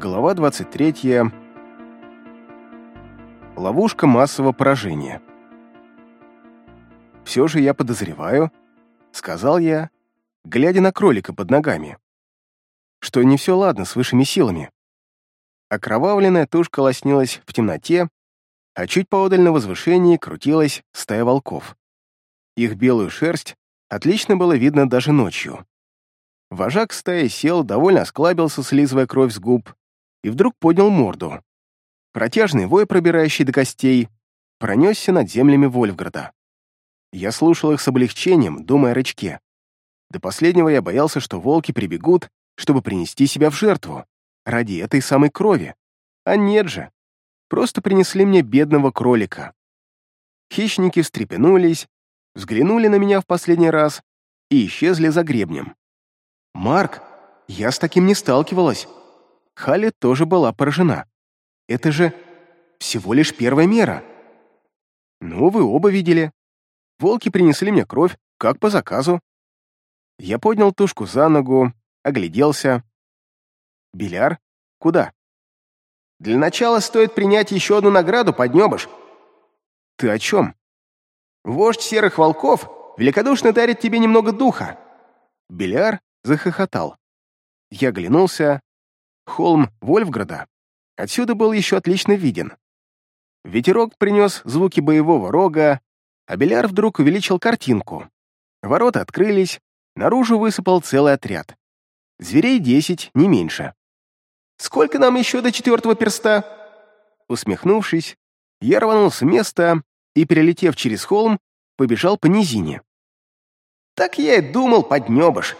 Глава 23. Ловушка массового поражения. «Все же я подозреваю», — сказал я, глядя на кролика под ногами, «что не все ладно с высшими силами». Окровавленная тушка лоснилась в темноте, а чуть поодаль на возвышении крутилась стая волков. Их белую шерсть отлично было видно даже ночью. Вожак стаи сел, довольно осклабился, слизывая кровь с губ, и вдруг поднял морду. Протяжный вой, пробирающий до костей, пронесся над землями Вольфграда. Я слушал их с облегчением, думая о рычке. До последнего я боялся, что волки прибегут, чтобы принести себя в жертву, ради этой самой крови. А нет же. Просто принесли мне бедного кролика. Хищники встрепенулись, взглянули на меня в последний раз и исчезли за гребнем. «Марк, я с таким не сталкивалась», Халли тоже была поражена. Это же всего лишь первая мера. Ну, вы оба видели. Волки принесли мне кровь, как по заказу. Я поднял тушку за ногу, огляделся. Беляр? Куда? Для начала стоит принять еще одну награду, поднебыш. Ты о чем? Вождь серых волков великодушно дарит тебе немного духа. Беляр захохотал. Я оглянулся, холм Вольфграда отсюда был еще отлично виден. Ветерок принес звуки боевого рога, а Беляр вдруг увеличил картинку. Ворота открылись, наружу высыпал целый отряд. Зверей десять, не меньше. «Сколько нам еще до четвертого перста?» Усмехнувшись, я рванул с места и, перелетев через холм, побежал по низине. «Так я и думал, поднебыш!»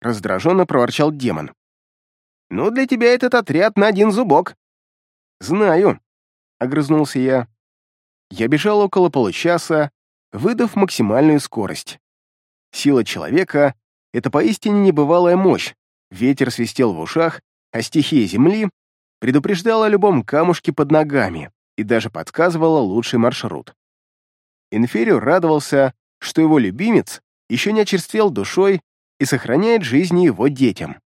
Раздраженно проворчал демон. Ну, для тебя этот отряд на один зубок». «Знаю», — огрызнулся я. Я бежал около получаса, выдав максимальную скорость. Сила человека — это поистине небывалая мощь. Ветер свистел в ушах, а стихия земли предупреждала о любом камушке под ногами и даже подсказывала лучший маршрут. Инфериор радовался, что его любимец еще не очерствел душой и сохраняет жизни его детям.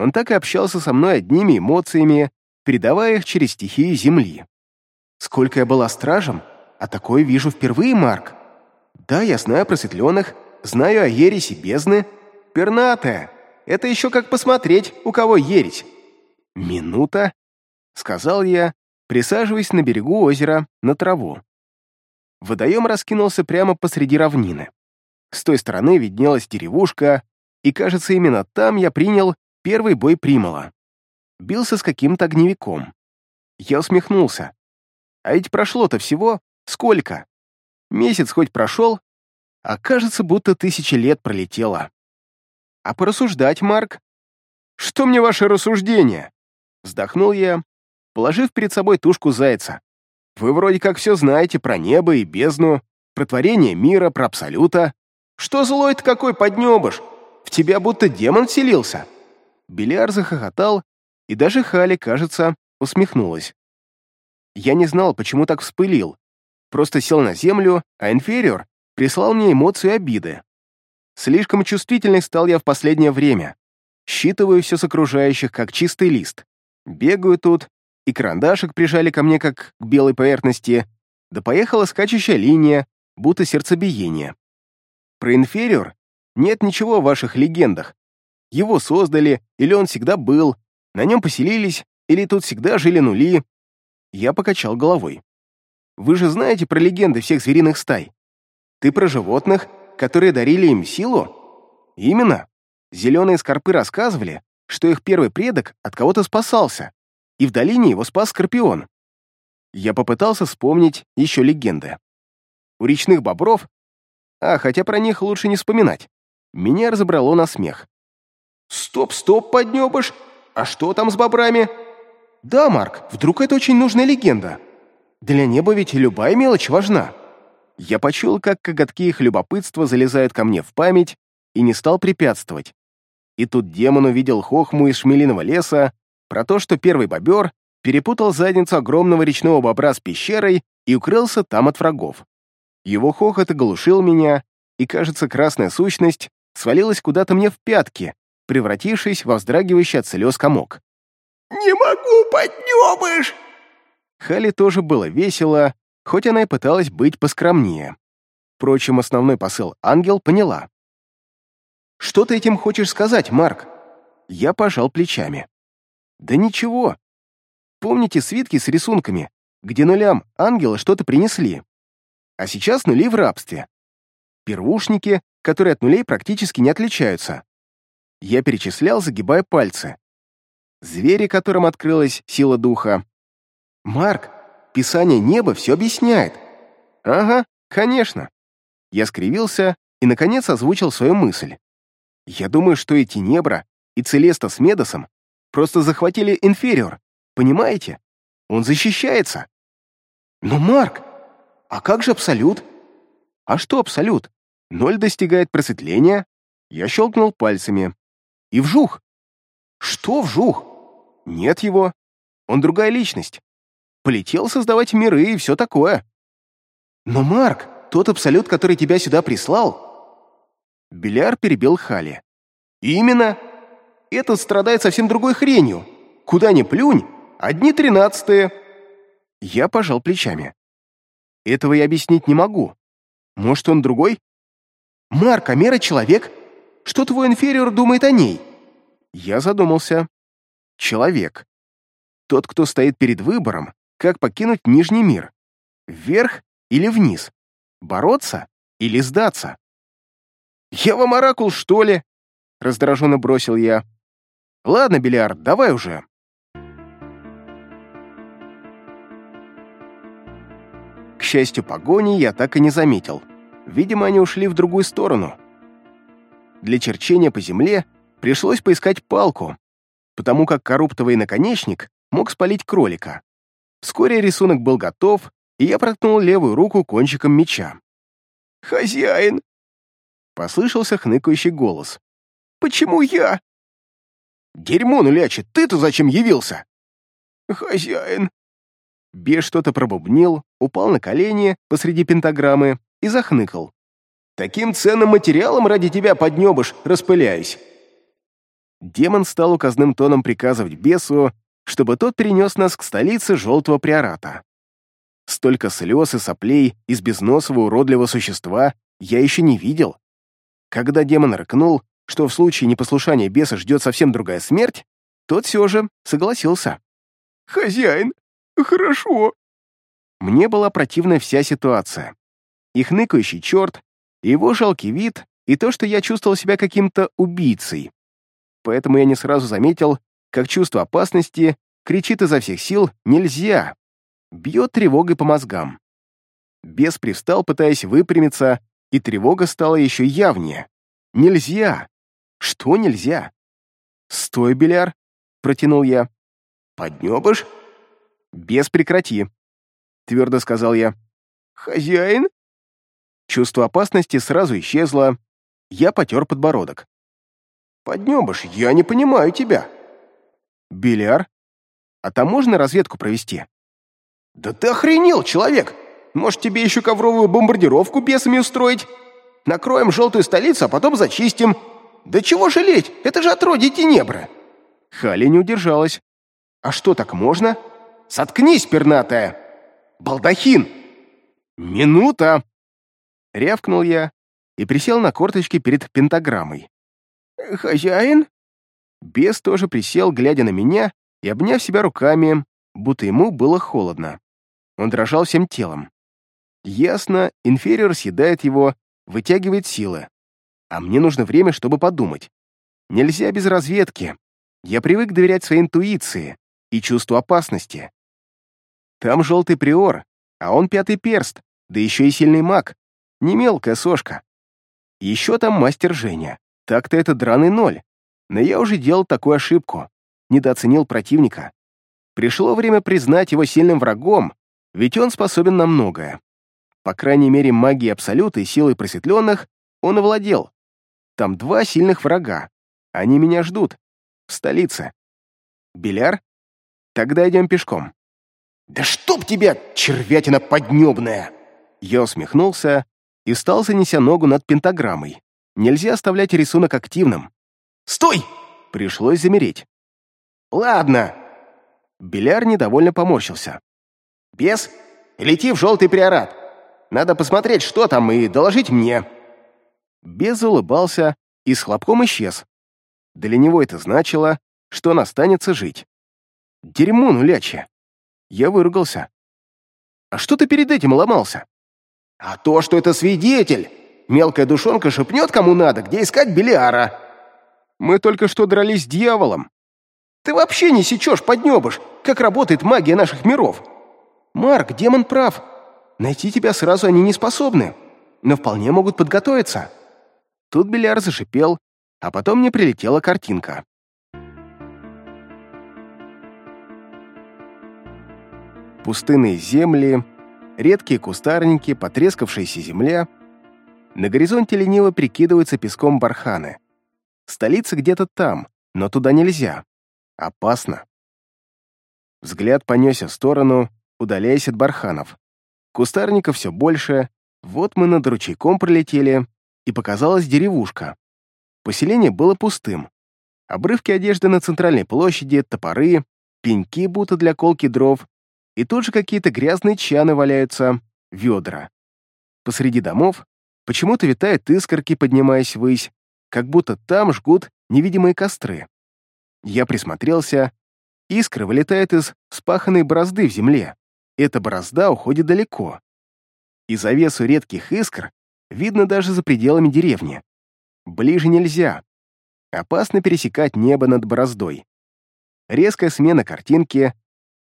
Он так и общался со мной одними эмоциями, передавая их через стихию Земли. Сколько я была стражем, а такое вижу впервые, Марк. Да, я знаю просветленных, знаю о ереси бездны. Пернатая, это еще как посмотреть, у кого ересь. Минута, сказал я, присаживаясь на берегу озера на траву. Водоем раскинулся прямо посреди равнины. С той стороны виднелась деревушка, и, кажется, именно там я принял Первый бой Примала. Бился с каким-то огневиком. Я усмехнулся. А ведь прошло-то всего сколько? Месяц хоть прошел, а кажется, будто тысячи лет пролетело. А порассуждать, Марк? Что мне ваше рассуждение? Вздохнул я, положив перед собой тушку зайца. Вы вроде как все знаете про небо и бездну, про творение мира, про абсолюта. Что злой-то какой поднебыш? В тебя будто демон вселился. Беляр захохотал, и даже Хали, кажется, усмехнулась. Я не знал, почему так вспылил. Просто сел на землю, а инфериор прислал мне эмоцию обиды. Слишком чувствительный стал я в последнее время. Считываю все с окружающих, как чистый лист. Бегаю тут, и карандашик прижали ко мне, как к белой поверхности, да поехала скачущая линия, будто сердцебиение. Про инфериор нет ничего в ваших легендах, его создали, или он всегда был, на нем поселились, или тут всегда жили нули. Я покачал головой. Вы же знаете про легенды всех звериных стай? Ты про животных, которые дарили им силу? Именно. Зеленые скорпы рассказывали, что их первый предок от кого-то спасался, и в долине его спас скорпион. Я попытался вспомнить еще легенды. У речных бобров, а хотя про них лучше не вспоминать, меня разобрало на смех. «Стоп, стоп, поднебыш! А что там с бобрами?» «Да, Марк, вдруг это очень нужная легенда. Для неба ведь любая мелочь важна». Я почуял, как коготки их любопытства залезают ко мне в память, и не стал препятствовать. И тут демон увидел хохму из шмелиного леса про то, что первый бобер перепутал задницу огромного речного бобра с пещерой и укрылся там от врагов. Его хохот оглушил меня, и, кажется, красная сущность свалилась куда-то мне в пятки, превратившись во вздрагивающий от слез комок. «Не могу, поднебыш!» Хали тоже было весело, хоть она и пыталась быть поскромнее. Впрочем, основной посыл ангел поняла. «Что ты этим хочешь сказать, Марк?» Я пожал плечами. «Да ничего. Помните свитки с рисунками, где нулям ангелы что-то принесли? А сейчас нули в рабстве. Первушники, которые от нулей практически не отличаются. Я перечислял, загибая пальцы. Звери, которым открылась сила духа. «Марк, писание неба все объясняет». «Ага, конечно». Я скривился и, наконец, озвучил свою мысль. Я думаю, что эти небра и Целеста с Медосом просто захватили инфериор, понимаете? Он защищается. Но, Марк, а как же Абсолют? А что Абсолют? Ноль достигает просветления. Я щелкнул пальцами. И вжух. Что вжух? Нет его. Он другая личность. Полетел создавать миры и все такое. Но, Марк, тот Абсолют, который тебя сюда прислал... Беляр перебил Хали. Именно. Этот страдает совсем другой хренью. Куда ни плюнь, одни тринадцатые. Я пожал плечами. Этого я объяснить не могу. Может, он другой? Марк, а Мера человек? Что твой инфериор думает о ней? Я задумался. Человек. Тот, кто стоит перед выбором, как покинуть Нижний мир. Вверх или вниз. Бороться или сдаться. «Я вам оракул, что ли?» — раздраженно бросил я. «Ладно, Белиард, давай уже». К счастью, погони я так и не заметил. Видимо, они ушли в другую сторону. Для черчения по земле пришлось поискать палку, потому как коруптовый наконечник мог спалить кролика. Вскоре рисунок был готов, и я проткнул левую руку кончиком меча. «Хозяин!» — послышался хныкающий голос. «Почему я?» «Дерьмо нулячит, ты-то зачем явился?» «Хозяин!» Бес что-то пробубнил, упал на колени посреди пентаграммы и захныкал. «Таким ценным материалом ради тебя, поднебыш, распыляюсь!» Демон стал указным тоном приказывать бесу, чтобы тот перенес нас к столице Желтого Приората. Столько слез и соплей из безносого уродливого существа я еще не видел. Когда демон рыкнул, что в случае непослушания беса ждет совсем другая смерть, тот все же согласился. «Хозяин, хорошо». Мне была противна вся ситуация. И хныкающий черт, его жалкий вид, и то, что я чувствовал себя каким-то убийцей. Поэтому я не сразу заметил, как чувство опасности кричит изо всех сил «нельзя!» Бьет тревогой по мозгам. Бес привстал, пытаясь выпрямиться, и тревога стала еще явнее. «Нельзя!» «Что нельзя?» «Стой, Беляр!» — протянул я. «Поднебыш?» «Без прекрати», — твердо сказал я. «Хозяин?» Чувство опасности сразу исчезло. Я потер подбородок. «Поднебыш, я не понимаю тебя». «Беляр? А там можно разведку провести?» «Да ты охренел, человек! Может, тебе еще ковровую бомбардировку бесами устроить? Накроем желтую столицу, а потом зачистим. Да чего жалеть? Это же отродье Тенебры!» Хали не удержалась. «А что, так можно?» «Соткнись, пернатая!» «Балдахин!» «Минута!» Рявкнул я и присел на корточки перед пентаграммой. «Хозяин?» Бес тоже присел, глядя на меня и обняв себя руками, будто ему было холодно. Он дрожал всем телом. Ясно, инфериор съедает его, вытягивает силы. А мне нужно время, чтобы подумать. Нельзя без разведки. Я привык доверять своей интуиции и чувству опасности. Там желтый приор, а он пятый перст, да еще и сильный маг. Не мелкая сошка. Еще там мастер Женя. Так-то это драный ноль. Но я уже делал такую ошибку. Недооценил противника. Пришло время признать его сильным врагом, ведь он способен на многое. По крайней мере, магией Абсолюта и силой просветленных он овладел. Там два сильных врага. Они меня ждут. В столице. Беляр? Тогда идем пешком. «Да чтоб тебя, червятина поднебная!» Я усмехнулся и стал, занеся ногу над пентаграммой. Нельзя оставлять рисунок активным. «Стой!» Пришлось замереть. «Ладно, Беляр недовольно поморщился. «Бес, лети в желтый приорат. Надо посмотреть, что там, и доложить мне». Бес улыбался и с хлопком исчез. Для него это значило, что он останется жить. Дерьмо нулячье. Я выругался. «А что ты перед этим ломался?» «А то, что это свидетель. Мелкая душонка шепнет кому надо, где искать Белиара». «Мы только что дрались с дьяволом». «Ты вообще не сечешь, поднебыш, как работает магия наших миров». «Марк, демон прав. Найти тебя сразу они не способны, но вполне могут подготовиться». Тут Беляр зашипел, а потом мне прилетела картинка. Пустынные земли, редкие кустарники, потрескавшаяся земля. На горизонте лениво прикидываются песком барханы. Столица где-то там, но туда нельзя. Опасно. Взгляд понесся в сторону, удаляясь от барханов. Кустарников все больше, вот мы над ручейком пролетели, и показалась деревушка. Поселение было пустым. Обрывки одежды на центральной площади, топоры, пеньки будто для колки дров, и тут же какие-то грязные чаны валяются, ведра. Посреди домов почему-то витают искорки, поднимаясь ввысь, как будто там жгут невидимые костры. Я присмотрелся. Искры вылетают из спаханной борозды в земле. Эта борозда уходит далеко. И завесу редких искр видно даже за пределами деревни. Ближе нельзя. Опасно пересекать небо над бороздой. Резкая смена картинки,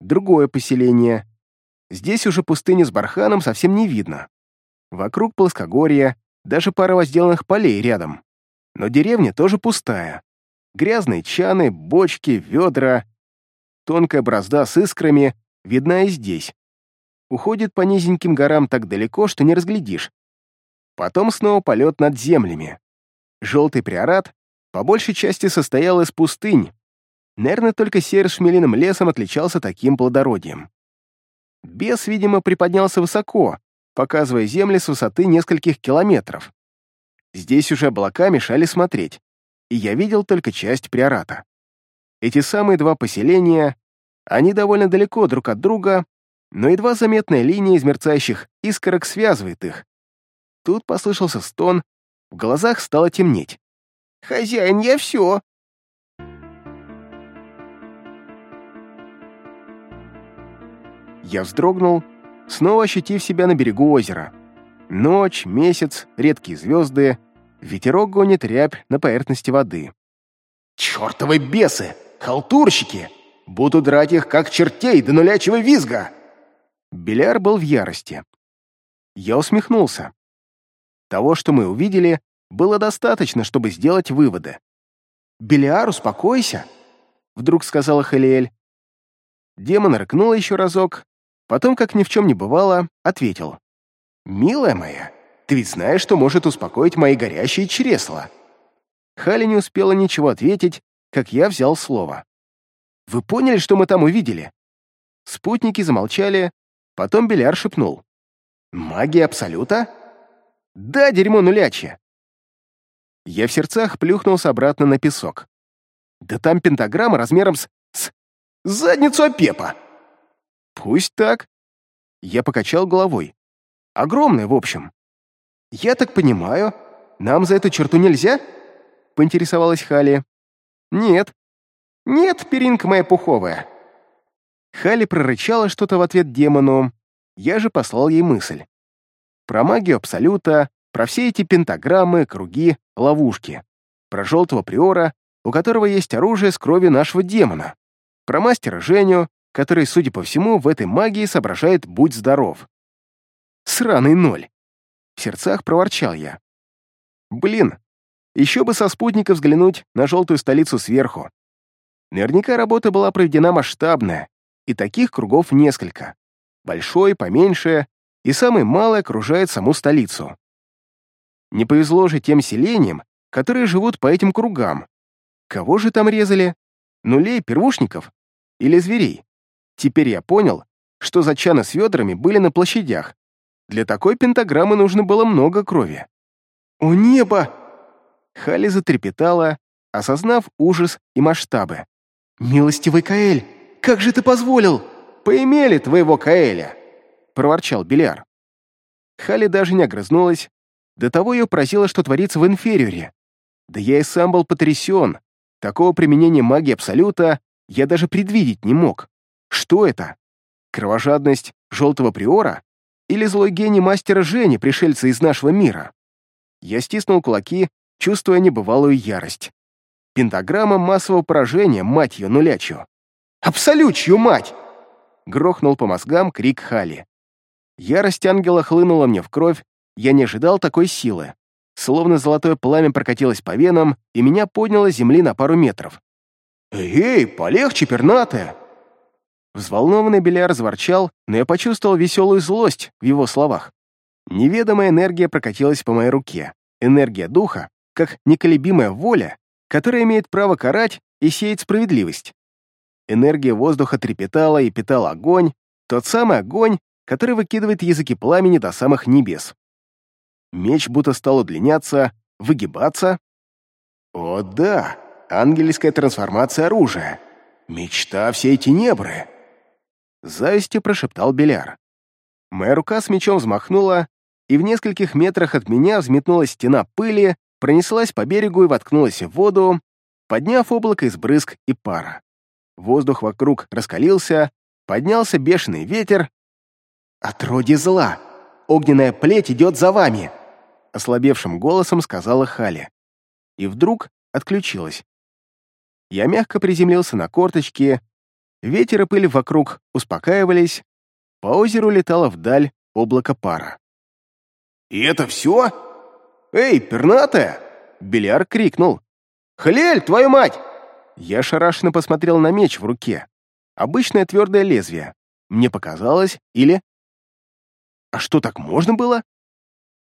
другое поселение. Здесь уже пустыни с барханом совсем не видно. Вокруг плоскогорья, даже пара возделанных полей рядом. Но деревня тоже пустая. Грязные чаны, бочки, ведра. Тонкая бразда с искрами видна и здесь. Уходит по низеньким горам так далеко, что не разглядишь. Потом снова полет над землями. Желтый приорат по большей части состоял из пустынь. Наверное, только серый шмелиным лесом отличался таким плодородием. Бес, видимо, приподнялся высоко, показывая земли с высоты нескольких километров. Здесь уже облака мешали смотреть, и я видел только часть приората. Эти самые два поселения, они довольно далеко друг от друга, но едва заметная линия из мерцающих искорок связывает их. Тут послышался стон, в глазах стало темнеть. «Хозяин, я все!» Я вздрогнул, снова ощутив себя на берегу озера. Ночь, месяц, редкие звезды, ветерок гонит рябь на поверхности воды. «Чертовы бесы! Халтурщики! Буду драть их, как чертей, до нулячего визга!» Беляр был в ярости. Я усмехнулся. Того, что мы увидели, было достаточно, чтобы сделать выводы. «Белиар, успокойся», — вдруг сказала Халиэль. Демон рыкнул еще разок, потом, как ни в чем не бывало, ответил. «Милая моя, ты ведь знаешь, что может успокоить мои горящие чресла». Хали не успела ничего ответить, как я взял слово. «Вы поняли, что мы там увидели?» Спутники замолчали, потом Беляр шепнул. «Магия Абсолюта?» Да, дерьмо нулячье. Я в сердцах плюхнулся обратно на песок. Да там пентаграмма размером с... с... задницу Апепа. Пусть так. Я покачал головой. Огромная, в общем. Я так понимаю, нам за эту черту нельзя? Поинтересовалась Хали. Нет. Нет, перинка моя пуховая. Хали прорычала что-то в ответ демону. Я же послал ей мысль про магию Абсолюта, про все эти пентаграммы, круги, ловушки, про желтого приора, у которого есть оружие с кровью нашего демона, про мастера Женю, который, судя по всему, в этой магии соображает «будь здоров». Сраный ноль. В сердцах проворчал я. Блин, еще бы со спутника взглянуть на желтую столицу сверху. Наверняка работа была проведена масштабная, и таких кругов несколько. Большой, поменьше, и самый малый окружает саму столицу. Не повезло же тем селениям, которые живут по этим кругам. Кого же там резали? Нулей, первушников? Или зверей? Теперь я понял, что зачаны с ведрами были на площадях. Для такой пентаграммы нужно было много крови. «О небо!» Хали затрепетала, осознав ужас и масштабы. «Милостивый Каэль, как же ты позволил? Поимели твоего Каэля!» — проворчал Беляр. Хали даже не огрызнулась. До того ее поразило, что творится в инфериоре. Да я и сам был потрясен. Такого применения магии Абсолюта я даже предвидеть не мог. Что это? Кровожадность желтого приора? Или злой гений мастера Жени, пришельца из нашего мира? Я стиснул кулаки, чувствуя небывалую ярость. Пентаграмма массового поражения, мать ее нулячью. «Абсолютчью, мать!» Грохнул по мозгам крик Хали. Ярость ангела хлынула мне в кровь, я не ожидал такой силы. Словно золотое пламя прокатилось по венам, и меня подняло с земли на пару метров. «Эй, полегче, пернатая!» Взволнованный Беляр разворчал, но я почувствовал веселую злость в его словах. Неведомая энергия прокатилась по моей руке. Энергия духа, как неколебимая воля, которая имеет право карать и сеять справедливость. Энергия воздуха трепетала и питала огонь, тот самый огонь, который выкидывает языки пламени до самых небес. Меч будто стал удлиняться, выгибаться. О да, ангельская трансформация оружия. Мечта всей тенебры. Завистью прошептал Беляр. Моя рука с мечом взмахнула, и в нескольких метрах от меня взметнулась стена пыли, пронеслась по берегу и воткнулась в воду, подняв облако из брызг и пара. Воздух вокруг раскалился, поднялся бешеный ветер. «Отроди зла! Огненная плеть идет за вами!» Ослабевшим голосом сказала Хали. И вдруг отключилась. Я мягко приземлился на корточки, ветер и пыль вокруг успокаивались, по озеру летало вдаль облако пара. «И это все? Эй, пернатая!» Беляр крикнул. «Хлель, твою мать!» Я шарашенно посмотрел на меч в руке. Обычное твердое лезвие. Мне показалось, или... А что, так можно было?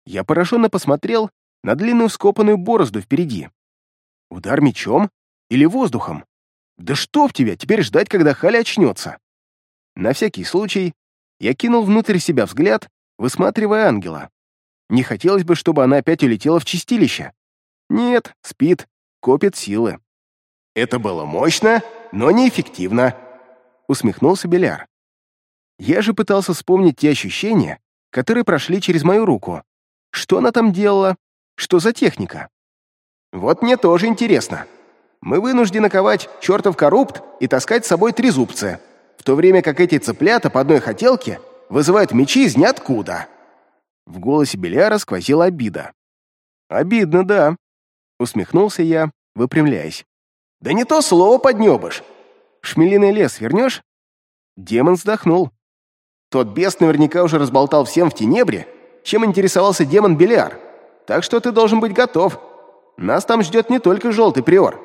Я пораженно посмотрел на длинную скопанную борозду впереди. Удар мечом или воздухом? Да что в тебя, теперь ждать, когда Халя очнется? На всякий случай я кинул внутрь себя взгляд, высматривая ангела. Не хотелось бы, чтобы она опять улетела в чистилище. Нет, спит, копит силы. «Это было мощно, но неэффективно», — усмехнулся Беляр. Я же пытался вспомнить те ощущения, которые прошли через мою руку. Что она там делала? Что за техника? Вот мне тоже интересно. Мы вынуждены ковать чертов коррупт и таскать с собой трезубцы, в то время как эти цыплята по одной хотелке вызывают мечи из ниоткуда. В голосе Беляра сквозила обида. «Обидно, да», — усмехнулся я, выпрямляясь. «Да не то слово поднебышь!» «Шмелиный лес вернешь?» Демон вздохнул. Тот бес наверняка уже разболтал всем в Тенебре, чем интересовался демон Белиар. Так что ты должен быть готов. Нас там ждет не только желтый приор.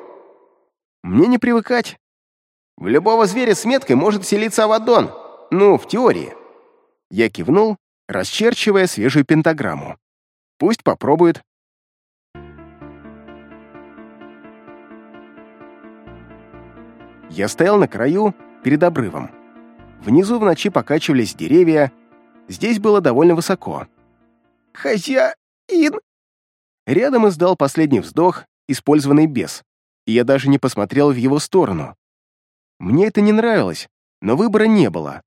Мне не привыкать. В любого зверя с меткой может вселиться Авадон. Ну, в теории. Я кивнул, расчерчивая свежую пентаграмму. Пусть попробует. Я стоял на краю, перед обрывом. Внизу в ночи покачивались деревья, здесь было довольно высоко. «Хозяин!» Рядом издал последний вздох, использованный бес, и я даже не посмотрел в его сторону. Мне это не нравилось, но выбора не было.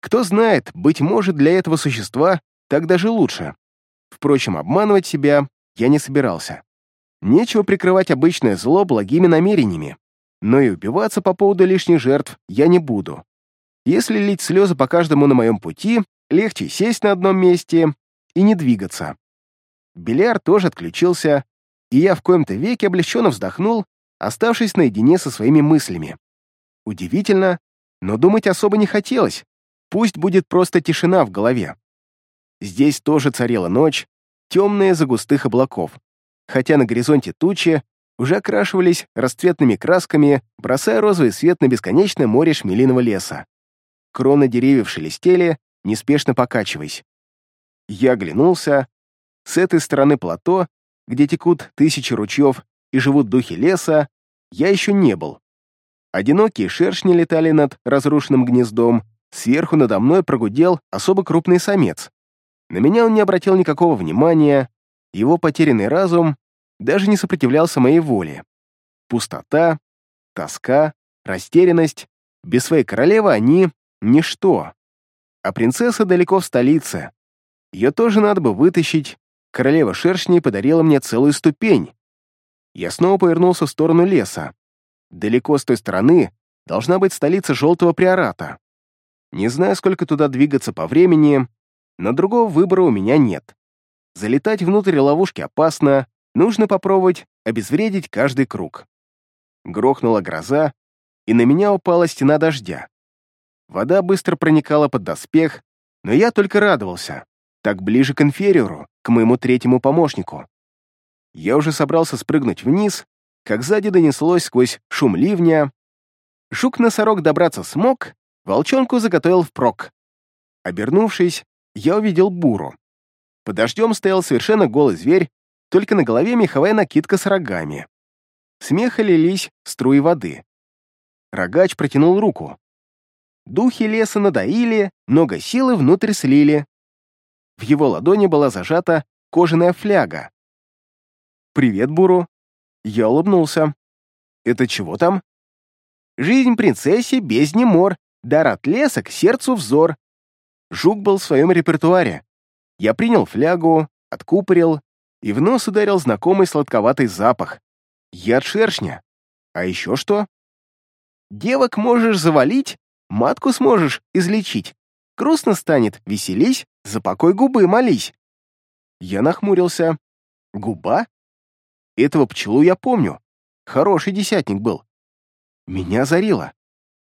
Кто знает, быть может, для этого существа так даже лучше. Впрочем, обманывать себя я не собирался. Нечего прикрывать обычное зло благими намерениями, но и убиваться по поводу лишних жертв я не буду. Если лить слезы по каждому на моем пути, легче сесть на одном месте и не двигаться. Беляр тоже отключился, и я в коем-то веке облегченно вздохнул, оставшись наедине со своими мыслями. Удивительно, но думать особо не хотелось. Пусть будет просто тишина в голове. Здесь тоже царила ночь, темная за густых облаков, хотя на горизонте тучи уже окрашивались расцветными красками, бросая розовый свет на бесконечное море шмелиного леса. Кроны деревьев шелестели, неспешно покачиваясь. Я оглянулся. С этой стороны плато, где текут тысячи ручьев и живут духи леса, я еще не был. Одинокие шершни летали над разрушенным гнездом, сверху надо мной прогудел особо крупный самец. На меня он не обратил никакого внимания, его потерянный разум даже не сопротивлялся моей воле. Пустота, тоска, растерянность Без своей королевы они — ничто. А принцесса далеко в столице. Ее тоже надо бы вытащить. Королева шершней подарила мне целую ступень. Я снова повернулся в сторону леса. Далеко с той стороны должна быть столица Желтого Приората. Не знаю, сколько туда двигаться по времени, но другого выбора у меня нет. Залетать внутрь ловушки опасно, нужно попробовать обезвредить каждый круг. Грохнула гроза, и на меня упала стена дождя. Вода быстро проникала под доспех, но я только радовался. Так ближе к инфериору, к моему третьему помощнику. Я уже собрался спрыгнуть вниз, как сзади донеслось сквозь шум ливня. Жук-носорог добраться смог, волчонку заготовил впрок. Обернувшись, я увидел буру. Под дождем стоял совершенно голый зверь, только на голове меховая накидка с рогами. Смеха лились струи воды. Рогач протянул руку. Духи леса надоили, много силы внутрь слили. В его ладони была зажата кожаная фляга. «Привет, Буру!» Я улыбнулся. «Это чего там?» «Жизнь принцессе, бездне мор, дар от леса к сердцу взор». Жук был в своем репертуаре. Я принял флягу, откупорил, и в нос ударил знакомый сладковатый запах. Яд шершня. А еще что? Девок можешь завалить, матку сможешь излечить. Грустно станет, веселись, за покой губы молись. Я нахмурился. Губа? Этого пчелу я помню. Хороший десятник был. Меня озарило.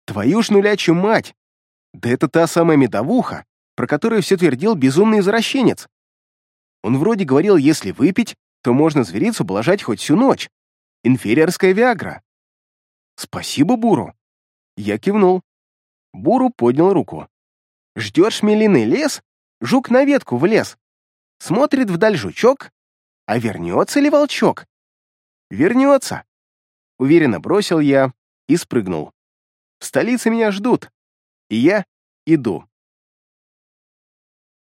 Твою ж нулячью мать! Да это та самая медовуха, про которую все твердил безумный извращенец. Он вроде говорил, если выпить, то можно зверицу блажать хоть всю ночь. Инфериорская Виагра. Спасибо, Буру. Я кивнул. Буру поднял руку. Ждешь мелиный лес? Жук на ветку влез. Смотрит вдаль жучок. А вернется ли волчок? Вернется. Уверенно бросил я и спрыгнул. В столице меня ждут. И я иду.